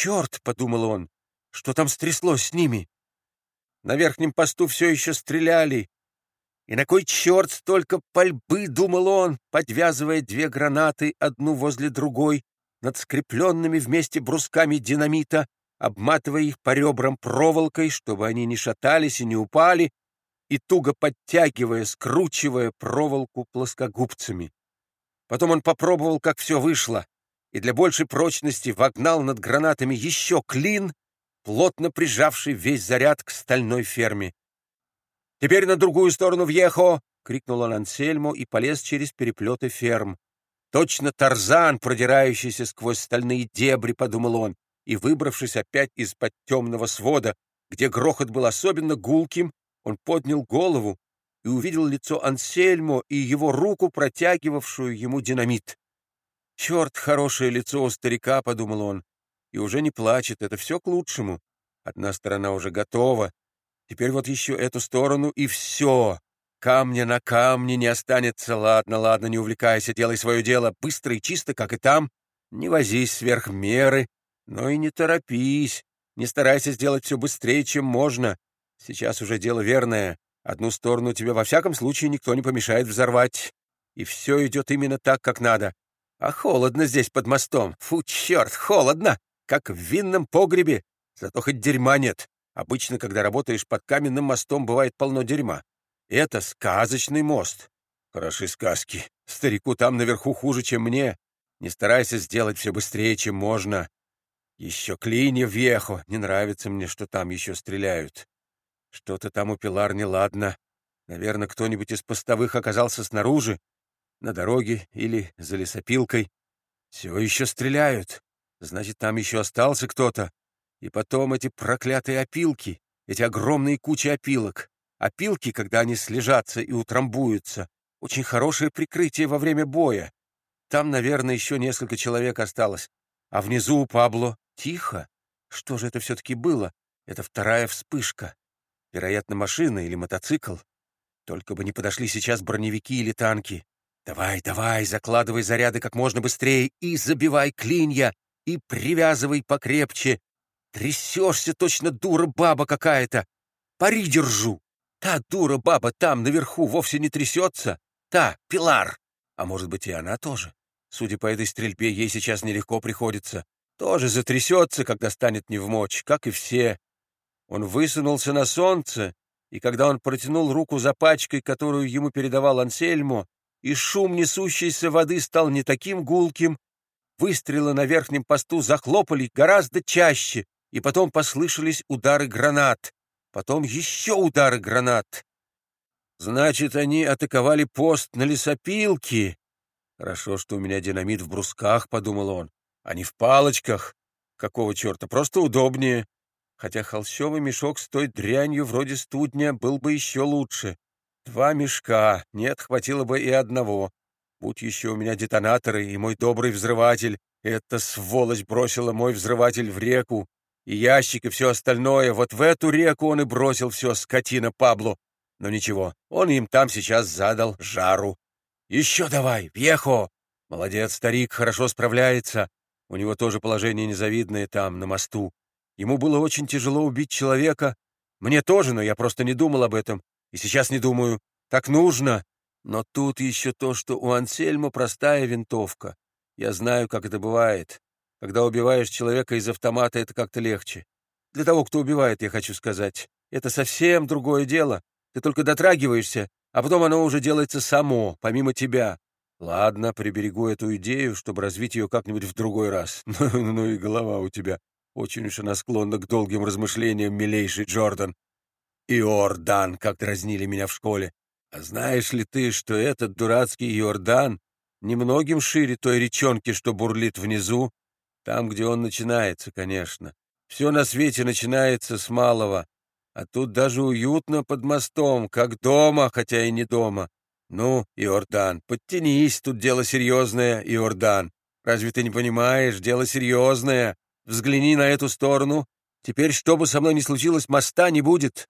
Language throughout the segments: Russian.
черт!» — подумал он. «Что там стряслось с ними?» На верхнем посту все еще стреляли. И на кой черт столько пальбы, думал он, подвязывая две гранаты одну возле другой над скрепленными вместе брусками динамита, обматывая их по ребрам проволокой, чтобы они не шатались и не упали, и туго подтягивая, скручивая проволоку плоскогубцами. Потом он попробовал, как все вышло, и для большей прочности вогнал над гранатами еще клин, плотно прижавший весь заряд к стальной ферме. «Теперь на другую сторону въехо!» — крикнул он Ансельму и полез через переплеты ферм. «Точно Тарзан, продирающийся сквозь стальные дебри», — подумал он, и, выбравшись опять из-под темного свода, где грохот был особенно гулким, он поднял голову и увидел лицо Ансельмо и его руку, протягивавшую ему динамит. «Черт, хорошее лицо у старика», — подумал он, — «и уже не плачет, это все к лучшему. Одна сторона уже готова, теперь вот еще эту сторону, и все. Камня на камне не останется. Ладно, ладно, не увлекайся, делай свое дело быстро и чисто, как и там. Не возись сверх меры, но и не торопись, не старайся сделать все быстрее, чем можно. Сейчас уже дело верное. Одну сторону тебе во всяком случае никто не помешает взорвать. И все идет именно так, как надо. А холодно здесь под мостом. Фу, черт, холодно, как в винном погребе. Зато хоть дерьма нет. Обычно, когда работаешь под каменным мостом, бывает полно дерьма. Это сказочный мост. Хороши сказки. Старику там наверху хуже, чем мне. Не старайся сделать все быстрее, чем можно. Еще клинья вехо. Не нравится мне, что там еще стреляют. Что-то там у Пилар неладно. Наверное, кто-нибудь из постовых оказался снаружи, на дороге или за лесопилкой. Все еще стреляют. Значит, там еще остался кто-то. И потом эти проклятые опилки, эти огромные кучи опилок. Опилки, когда они слежатся и утрамбуются, очень хорошее прикрытие во время боя. Там, наверное, еще несколько человек осталось. А внизу у Пабло тихо. Что же это все-таки было? Это вторая вспышка. Вероятно, машина или мотоцикл. Только бы не подошли сейчас броневики или танки. Давай, давай, закладывай заряды как можно быстрее и забивай клинья, и привязывай покрепче. Трясешься точно дура баба какая-то. Пари держу. Та дура баба там наверху вовсе не трясется. Та, Пилар. А может быть, и она тоже. Судя по этой стрельбе, ей сейчас нелегко приходится. Тоже затрясется, когда станет невмочь, как и все. Он высунулся на солнце, и когда он протянул руку за пачкой, которую ему передавал Ансельмо, и шум несущейся воды стал не таким гулким, выстрелы на верхнем посту захлопали гораздо чаще, и потом послышались удары гранат, потом еще удары гранат. Значит, они атаковали пост на лесопилке. Хорошо, что у меня динамит в брусках, — подумал он, — а не в палочках. Какого черта, просто удобнее. Хотя холщовый мешок с той дрянью вроде студня был бы еще лучше. Два мешка, нет, хватило бы и одного. Будь еще у меня детонаторы и мой добрый взрыватель. Эта сволочь бросила мой взрыватель в реку. И ящик, и все остальное. Вот в эту реку он и бросил все, скотина Пабло. Но ничего, он им там сейчас задал жару. Еще давай, вьехо! Молодец, старик, хорошо справляется. У него тоже положение незавидное там, на мосту. Ему было очень тяжело убить человека. Мне тоже, но я просто не думал об этом. И сейчас не думаю, так нужно. Но тут еще то, что у Ансельма простая винтовка. Я знаю, как это бывает. Когда убиваешь человека из автомата, это как-то легче. Для того, кто убивает, я хочу сказать. Это совсем другое дело. Ты только дотрагиваешься, а потом оно уже делается само, помимо тебя. Ладно, приберегу эту идею, чтобы развить ее как-нибудь в другой раз. Ну, ну и голова у тебя. Очень уж она склонна к долгим размышлениям, милейший Джордан. Иордан, как дразнили меня в школе. А знаешь ли ты, что этот дурацкий Иордан немногим шире той речонки, что бурлит внизу? Там, где он начинается, конечно. Все на свете начинается с малого. А тут даже уютно под мостом, как дома, хотя и не дома. Ну, Иордан, подтянись, тут дело серьезное, Иордан. Разве ты не понимаешь, дело серьезное? Взгляни на эту сторону. Теперь, что бы со мной ни случилось, моста не будет.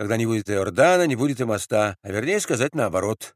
Когда не будет Иордана, не будет и моста, а вернее сказать наоборот.